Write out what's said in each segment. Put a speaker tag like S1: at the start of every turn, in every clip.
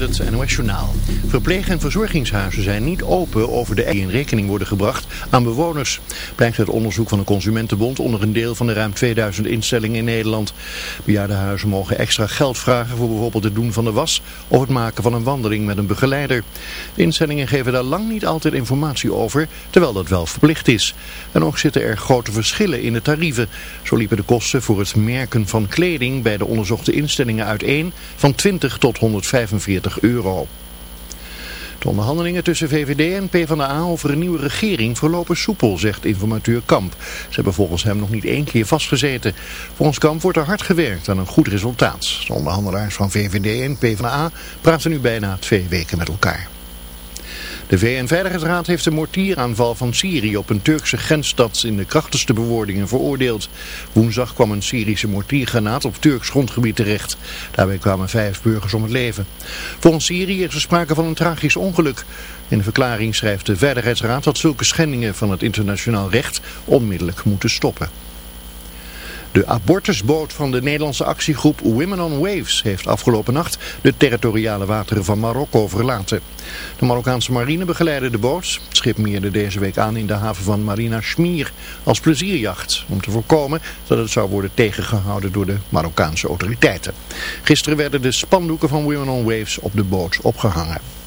S1: met het. Verpleeg- en verzorgingshuizen zijn niet open over de die in rekening worden gebracht aan bewoners. Blijkt uit onderzoek van de Consumentenbond onder een deel van de ruim 2000 instellingen in Nederland. Bejaardenhuizen mogen extra geld vragen voor bijvoorbeeld het doen van de was of het maken van een wandeling met een begeleider. De instellingen geven daar lang niet altijd informatie over, terwijl dat wel verplicht is. En ook zitten er grote verschillen in de tarieven. Zo liepen de kosten voor het merken van kleding bij de onderzochte instellingen uiteen van 20 tot 145 euro. De onderhandelingen tussen VVD en PvdA over een nieuwe regering verlopen soepel, zegt informateur Kamp. Ze hebben volgens hem nog niet één keer vastgezeten. Volgens Kamp wordt er hard gewerkt aan een goed resultaat. De onderhandelaars van VVD en PvdA praten nu bijna twee weken met elkaar. De VN-veiligheidsraad heeft de mortieraanval van Syrië op een Turkse grensstad in de krachtigste bewoordingen veroordeeld. Woensdag kwam een Syrische mortiergranaat op Turks grondgebied terecht. Daarbij kwamen vijf burgers om het leven. Volgens Syrië is er sprake van een tragisch ongeluk. In een verklaring schrijft de Veiligheidsraad dat zulke schendingen van het internationaal recht onmiddellijk moeten stoppen. De abortusboot van de Nederlandse actiegroep Women on Waves heeft afgelopen nacht de territoriale wateren van Marokko verlaten. De Marokkaanse marine begeleidde de boot. Het schip meerde deze week aan in de haven van Marina Schmier als plezierjacht. Om te voorkomen dat het zou worden tegengehouden door de Marokkaanse autoriteiten. Gisteren werden de spandoeken van Women on Waves op de boot opgehangen.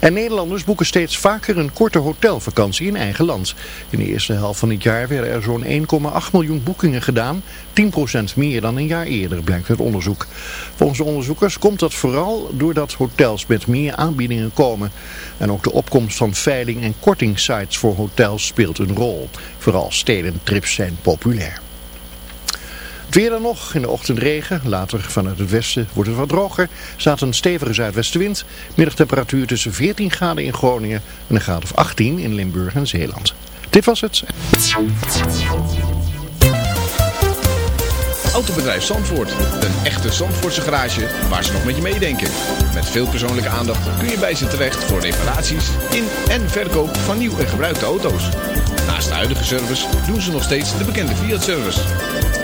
S1: En Nederlanders boeken steeds vaker een korte hotelvakantie in eigen land. In de eerste helft van het jaar werden er zo'n 1,8 miljoen boekingen gedaan. 10% meer dan een jaar eerder, blijkt uit onderzoek. Volgens de onderzoekers komt dat vooral doordat hotels met meer aanbiedingen komen. En ook de opkomst van veiling- en kortingsites voor hotels speelt een rol. Vooral stedentrips zijn populair. Weer dan nog, in de ochtend regen, later vanuit het westen wordt het wat droger. Staat een stevige zuidwestenwind, middagtemperatuur tussen 14 graden in Groningen en een graad of 18 in Limburg en Zeeland. Dit was het.
S2: Autobedrijf Zandvoort, een echte Zandvoortse garage waar ze nog met je meedenken. Met veel persoonlijke aandacht kun je bij ze terecht voor reparaties in en verkoop van nieuw en gebruikte auto's. Naast de huidige service doen ze nog steeds de bekende Fiat-service.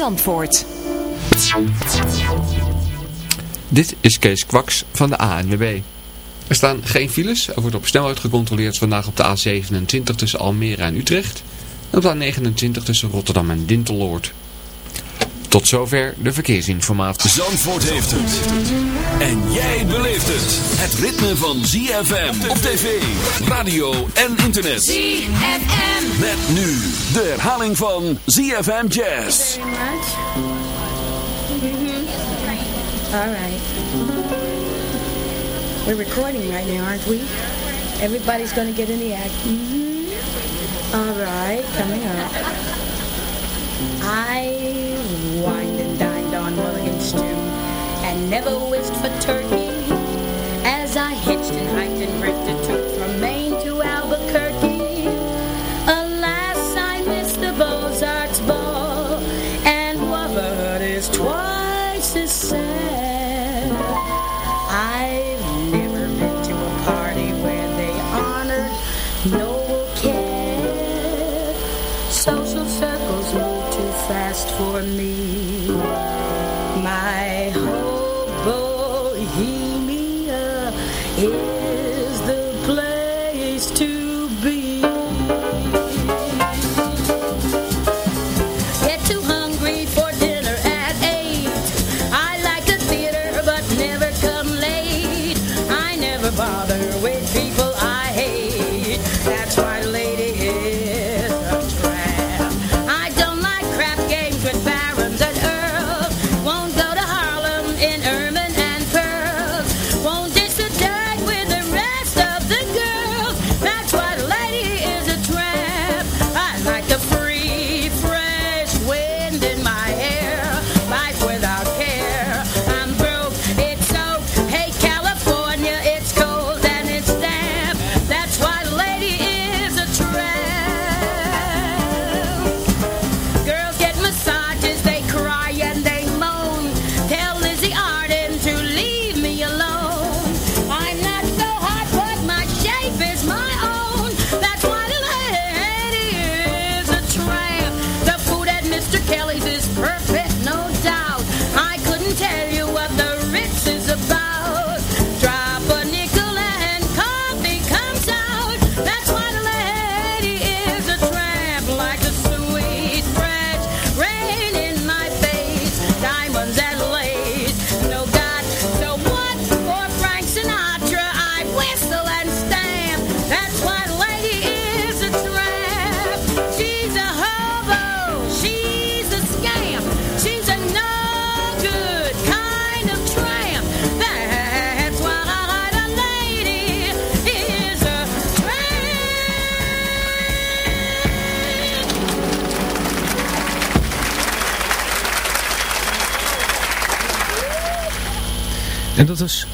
S3: Zandvoort.
S4: Dit is Kees Kwaks van de ANWB. Er staan geen files. Er wordt op snelheid gecontroleerd vandaag op de A27 tussen Almere en Utrecht. En op de A29 tussen Rotterdam en Dinteloord. Tot zover de verkeersinformatie.
S5: Zandvoort heeft het. En jij beleeft het. Het ritme van ZFM op tv, radio en internet.
S6: ZFM.
S5: Met nu de herhaling van ZFM Jazz.
S6: Very much. All right. We're recording right now, aren't we? Everybody's going to get in the act. Mhm. All right, coming up. I wined and dined on mulligan stew and never wished for turkey. As I hitched and hiked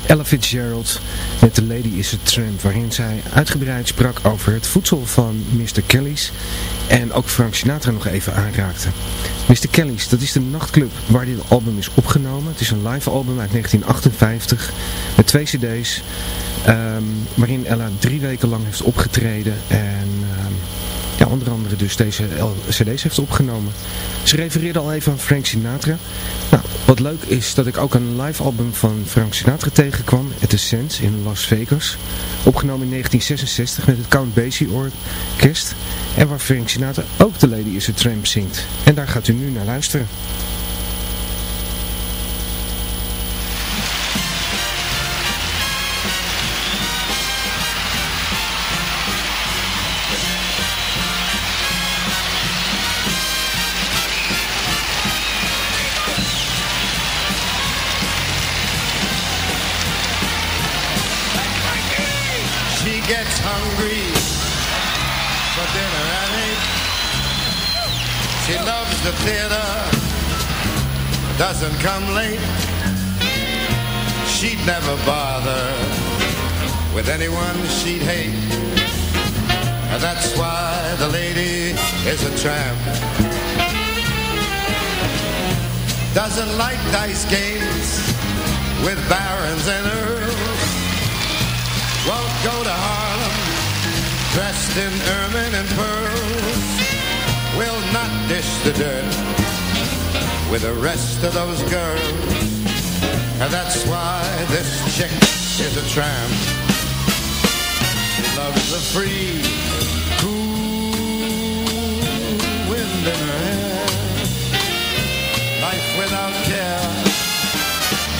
S7: Ella Fitzgerald met The Lady is a Tramp, waarin zij uitgebreid sprak over het voedsel van Mr. Kelly's en ook Frank Sinatra nog even aanraakte. Mr. Kelly's, dat is de nachtclub waar dit album is opgenomen. Het is een live album uit 1958 met twee cd's, ehm, waarin Ella drie weken lang heeft opgetreden en... Um, ja, onder andere dus deze cd's heeft opgenomen. Ze refereerde al even aan Frank Sinatra. Nou, wat leuk is dat ik ook een live album van Frank Sinatra tegenkwam, At the Sands in Las Vegas. Opgenomen in 1966 met het Count Basie Orkest. En waar Frank Sinatra ook The Lady is a Tramp zingt. En daar gaat u nu naar luisteren.
S8: Theater doesn't come late. She'd never bother with anyone she'd hate. And that's why the lady is a tramp. Doesn't like dice games with barons and earls. Won't go to Harlem dressed in ermine and pearls will not dish the dirt with the rest of those girls. And that's why this chick is a tramp. She loves the free, cool wind in her hair. Life without care.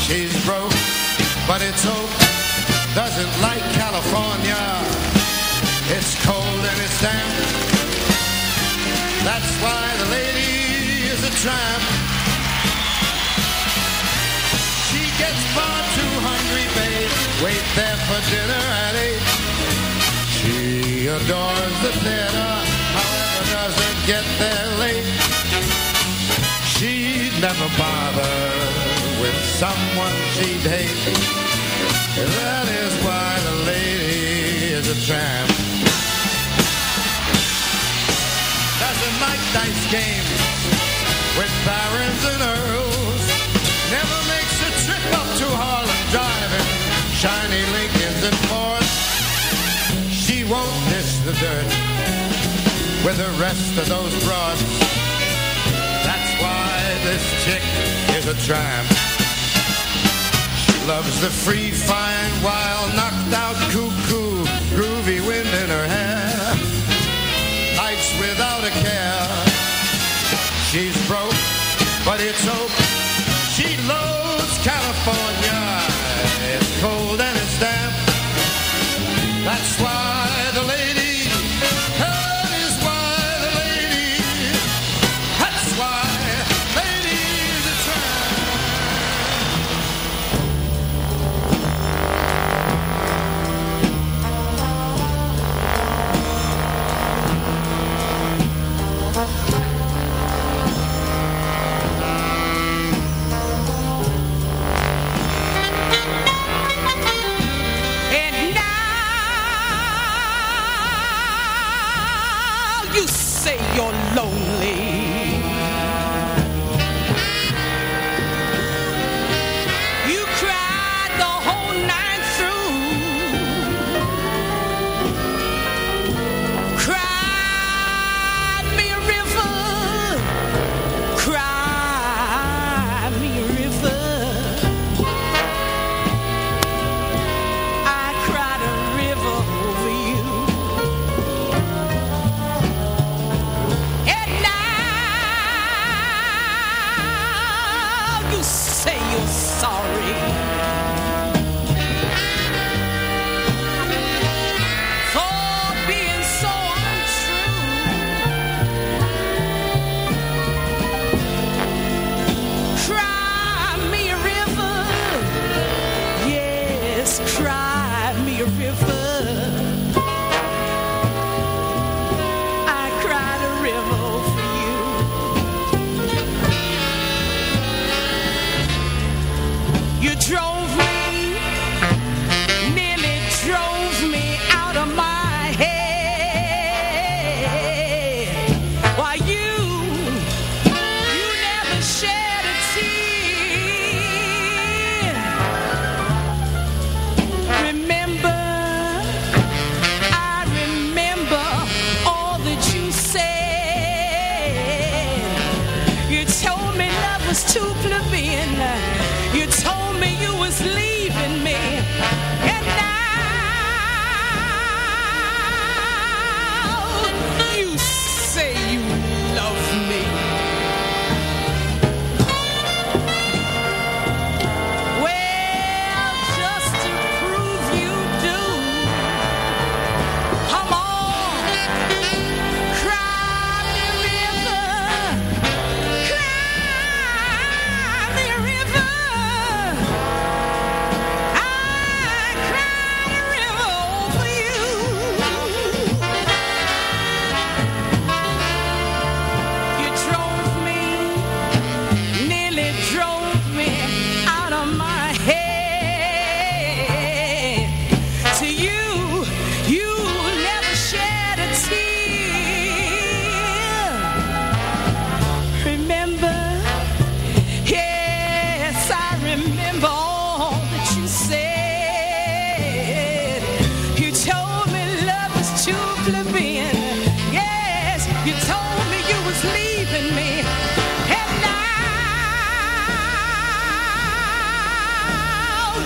S8: She's broke, but it's hope. Doesn't like California. It's cold and it's damp. That's why the lady is a tramp. She gets far too hungry, babe. Wait there for dinner at eight. She adores the theater, however doesn't get there late. She'd never bother with someone she'd hate. That is why the lady is a tramp. Games with barons and earls. Never makes a trip up to Harlem driving shiny Lincolns and Fords. She won't dish the dirt with the rest of those broads. That's why this chick is a tramp. She loves the free, fine, wild, knocked out, cuckoo,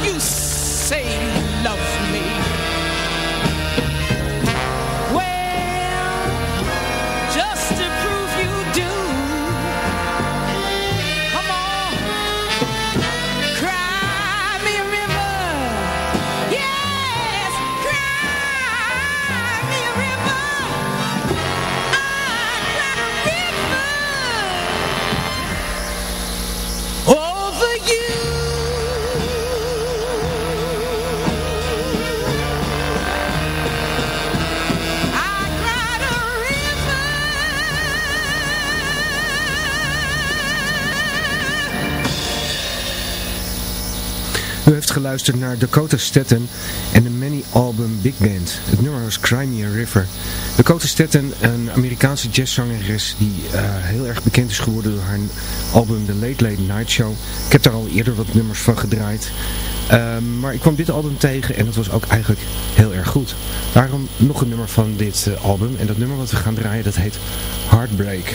S8: you
S9: say geluisterd naar Dakota Staten en de Many-album Big Band. Het nummer was Crimea River. Dakota Staten, een Amerikaanse jazzzangeres die uh, heel erg bekend is geworden door haar album The Late Late Night Show. Ik heb daar al eerder wat nummers van gedraaid. Uh, maar ik kwam dit album tegen en dat was ook eigenlijk heel erg goed. Daarom nog een nummer van dit uh, album. En dat nummer wat we gaan draaien, dat heet Heartbreak.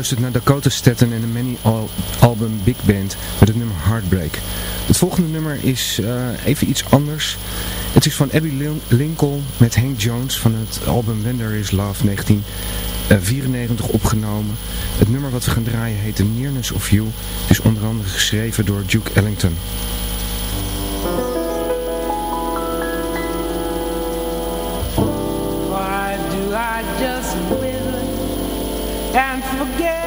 S9: Geluisterd naar Dakota Staten en de Many album Big Band met het nummer Heartbreak. Het volgende nummer is uh, even iets anders. Het is van Abby Lincoln met Hank Jones van het album When There Is Love 1994 opgenomen. Het nummer wat we gaan draaien heet The Nearness of You. Het is onder andere geschreven door Duke Ellington.
S10: And forget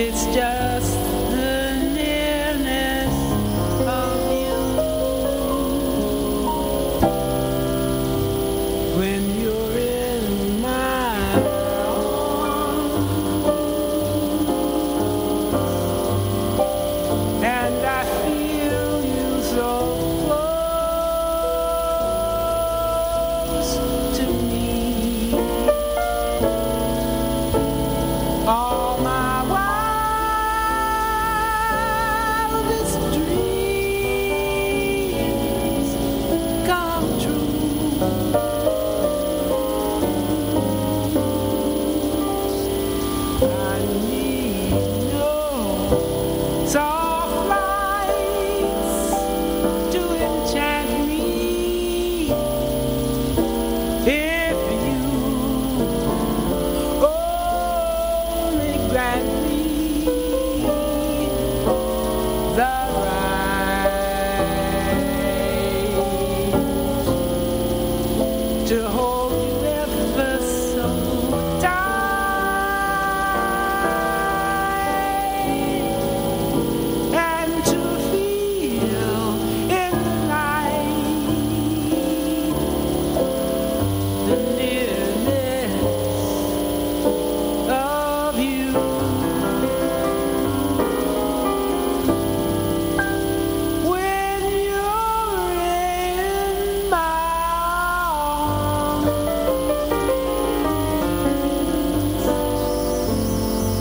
S10: It's just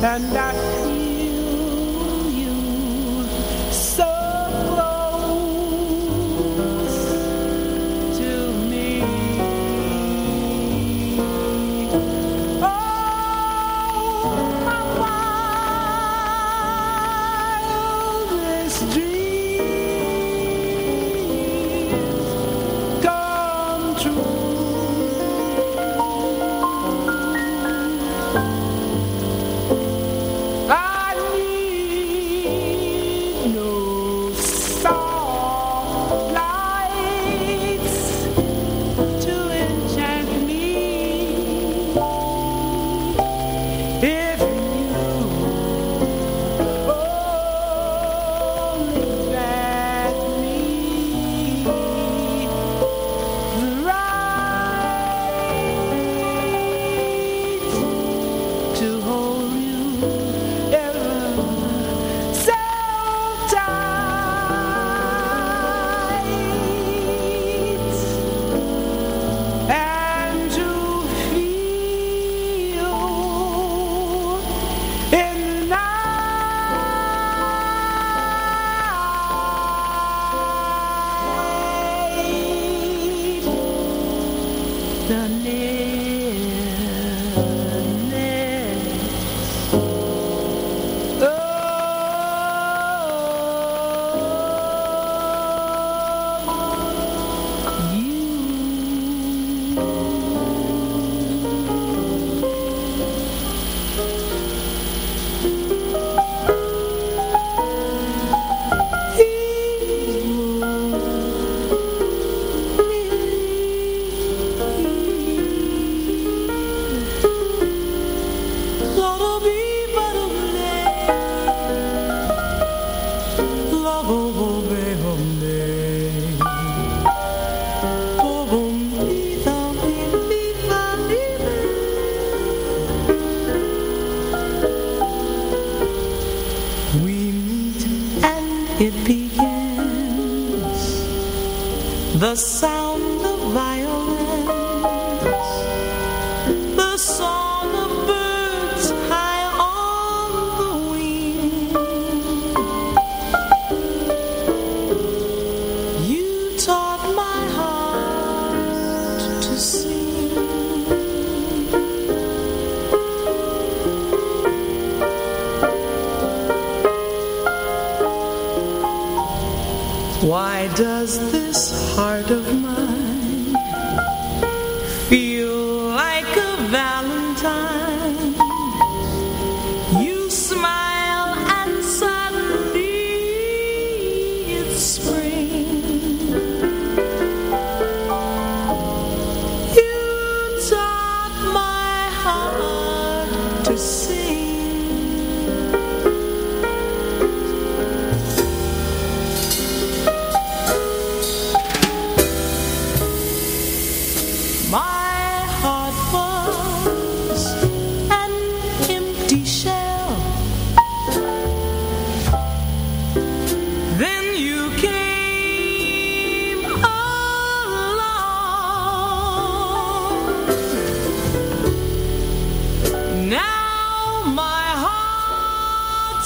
S10: and I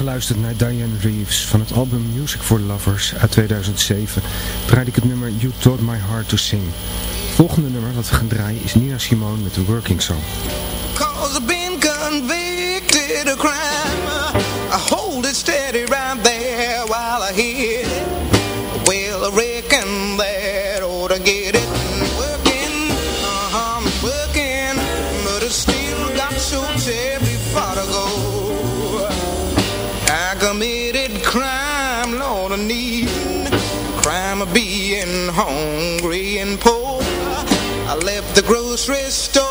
S7: geluisterd naar Diane Reeves van het album Music for Lovers uit 2007. Draaide ik het nummer You Taught My Heart to Sing. Het volgende nummer wat we gaan draaien is Nina Simone met de Working Song.
S11: Been convicted of crime hold it steady right there restored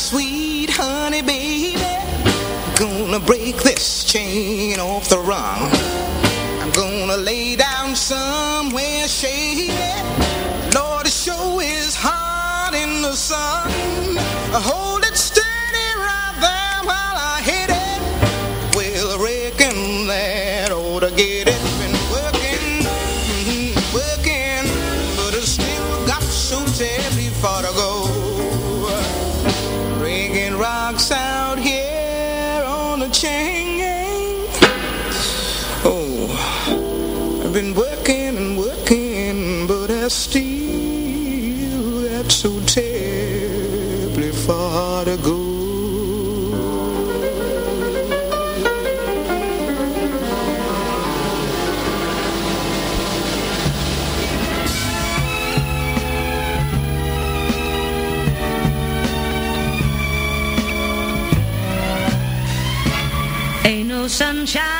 S11: sweet honey baby. Gonna break this chain off the rung. I'm gonna lay down somewhere shady. Lord, it sure is hot in the sun. I Hold it steady right there while I hit it. Well, I reckon that ought to get it. Been working, mhm, working But I still got so terribly far to go out here on a chain. Oh, I've been working and working But I still got so terribly far to go
S12: sunshine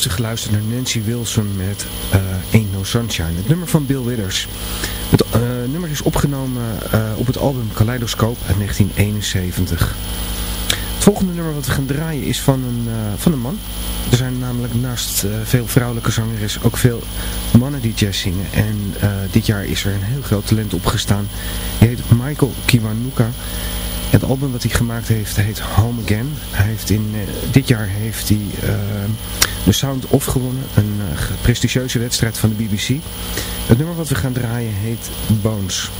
S7: heeft geluisterd naar Nancy Wilson met eh, Ain't No Sunshine. Het nummer van Bill Withers. Het eh, nummer is opgenomen eh, op het album Kaleidoscope uit 1971. Het volgende nummer wat we gaan draaien is van een, uh, van een man. Er zijn namelijk naast uh, veel vrouwelijke zangeres ook veel mannen die jazz zingen. En uh, dit jaar is er een heel groot talent opgestaan. Hij heet Michael Kiwanuka. Het album wat hij gemaakt heeft heet Home Again. Hij heeft in, dit jaar heeft hij de Sound Off gewonnen. Een prestigieuze wedstrijd van de BBC. Het nummer wat we gaan draaien heet Bones.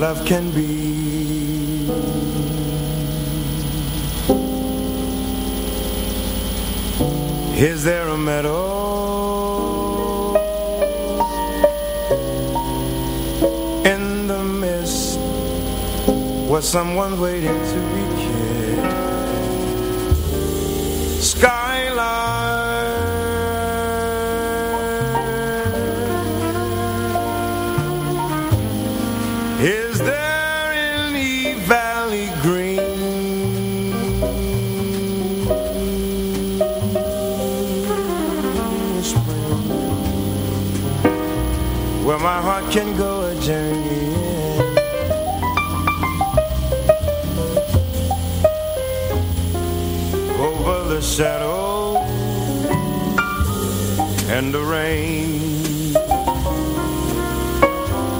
S13: Love can be?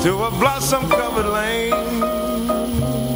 S13: To a blossom covered lane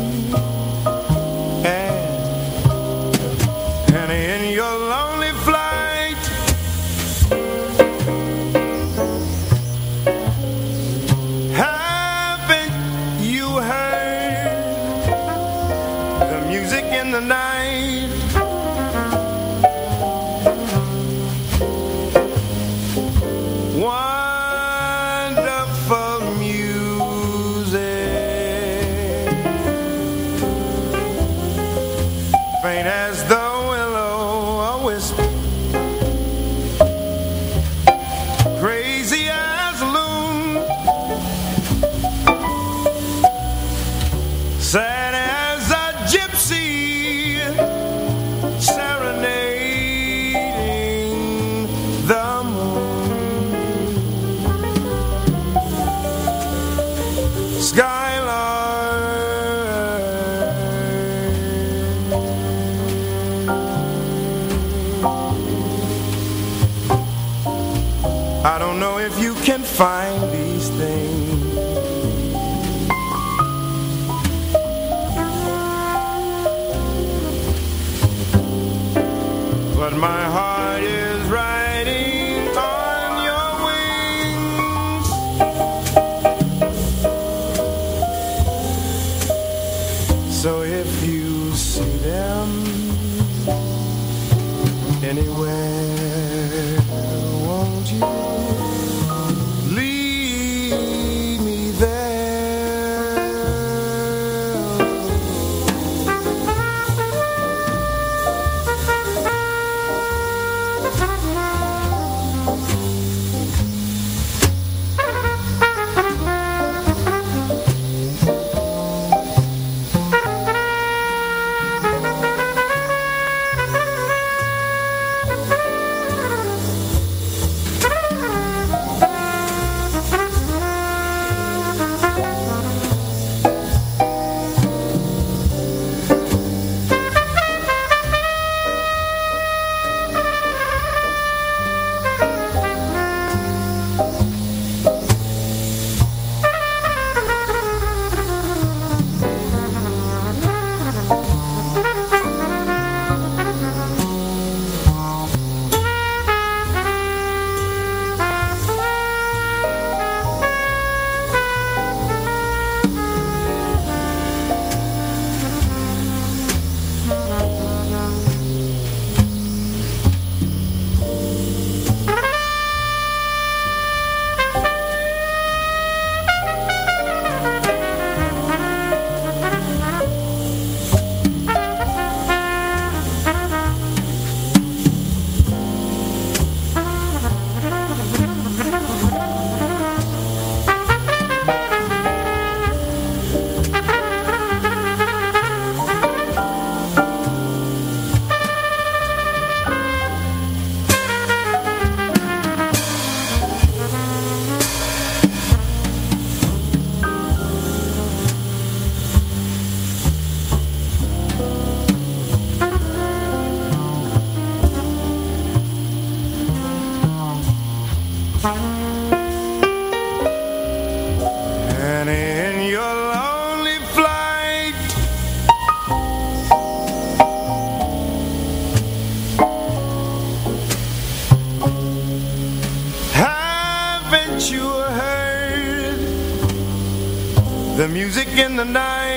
S13: in the night.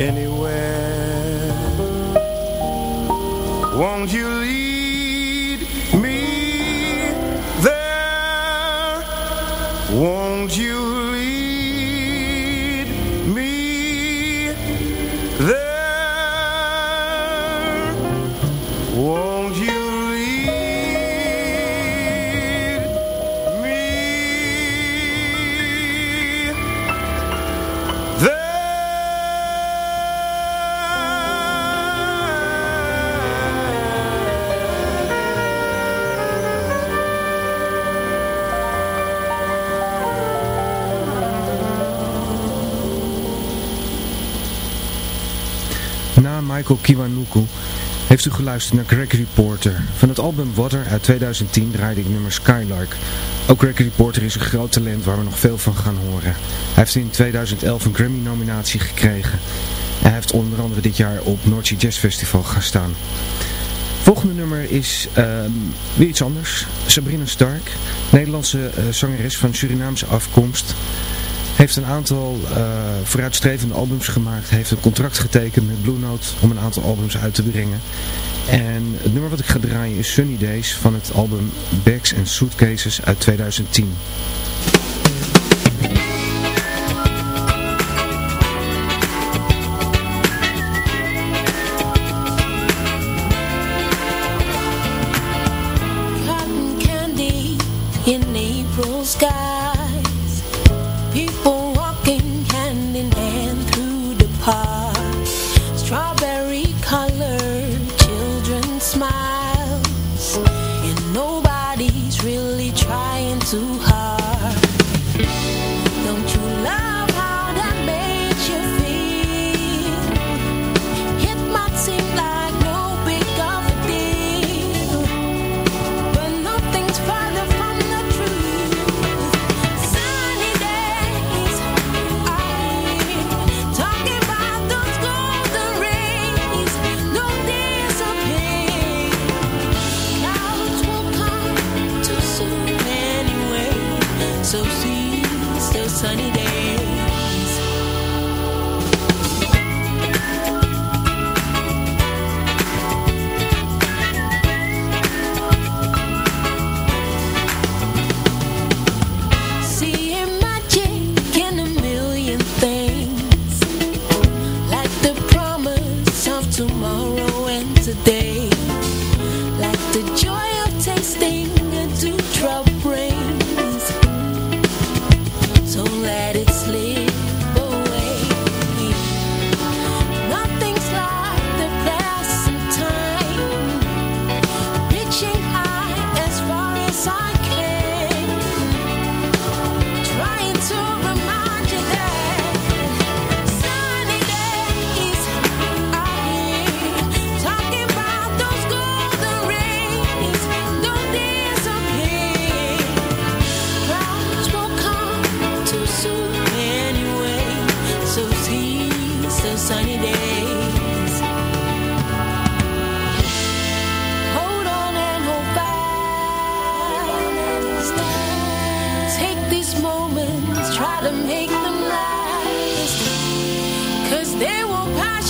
S13: Anywhere, won't you lead me there?
S7: Michael Kiwanuku heeft u geluisterd naar Gregory Porter. Van het album Water uit 2010 draaide ik nummer Skylark. Ook Gregory Porter is een groot talent waar we nog veel van gaan horen. Hij heeft in 2011 een Grammy-nominatie gekregen. En hij heeft onder andere dit jaar op Noordse Jazz Festival gestaan. Volgende nummer is ehm, weer iets anders. Sabrina Stark, Nederlandse eh, zangeres van Surinaamse afkomst. Heeft een aantal eh, vooruitstrevende albums gemaakt. Heeft een contract getekend met Blue Note om een aantal albums uit te brengen. En het nummer wat ik ga draaien is Sunny Days van het album Bags and Suitcases uit 2010.
S9: Nobody's really trying too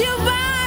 S9: you by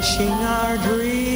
S10: Wishing our dreams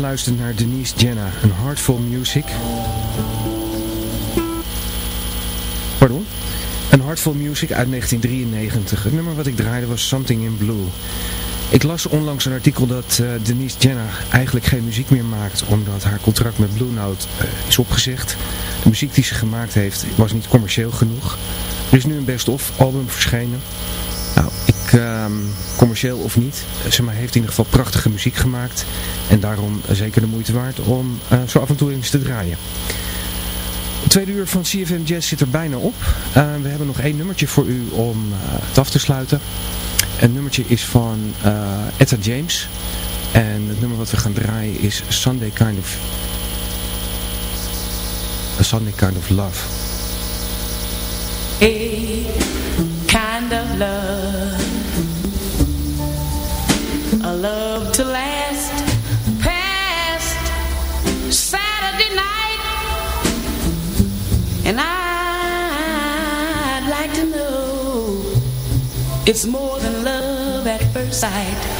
S7: geluisterd naar Denise Jenna, een Heartful Music. Pardon? Een Heartful Music uit 1993. Het nummer wat ik draaide was Something in Blue. Ik las onlangs een artikel dat eh, Denise Jenna eigenlijk geen muziek meer maakt omdat haar contract met Blue Note eh, is opgezegd. De muziek die ze gemaakt heeft was niet commercieel genoeg. Er is nu een best-of album verschenen. Ehm, commercieel of niet, eh, ze maar heeft in ieder geval prachtige muziek gemaakt. En daarom zeker de moeite waard om eh, zo af en toe eens te draaien. Het tweede uur van CFM Jazz zit er bijna op. Eh, we hebben nog één nummertje voor u om eh, het af te sluiten. Een nummertje is van eh, Etta James. En het nummer wat we gaan draaien is Sunday Kind of... Sunday Kind of Love.
S10: And I'd like to know it's more than love at first sight.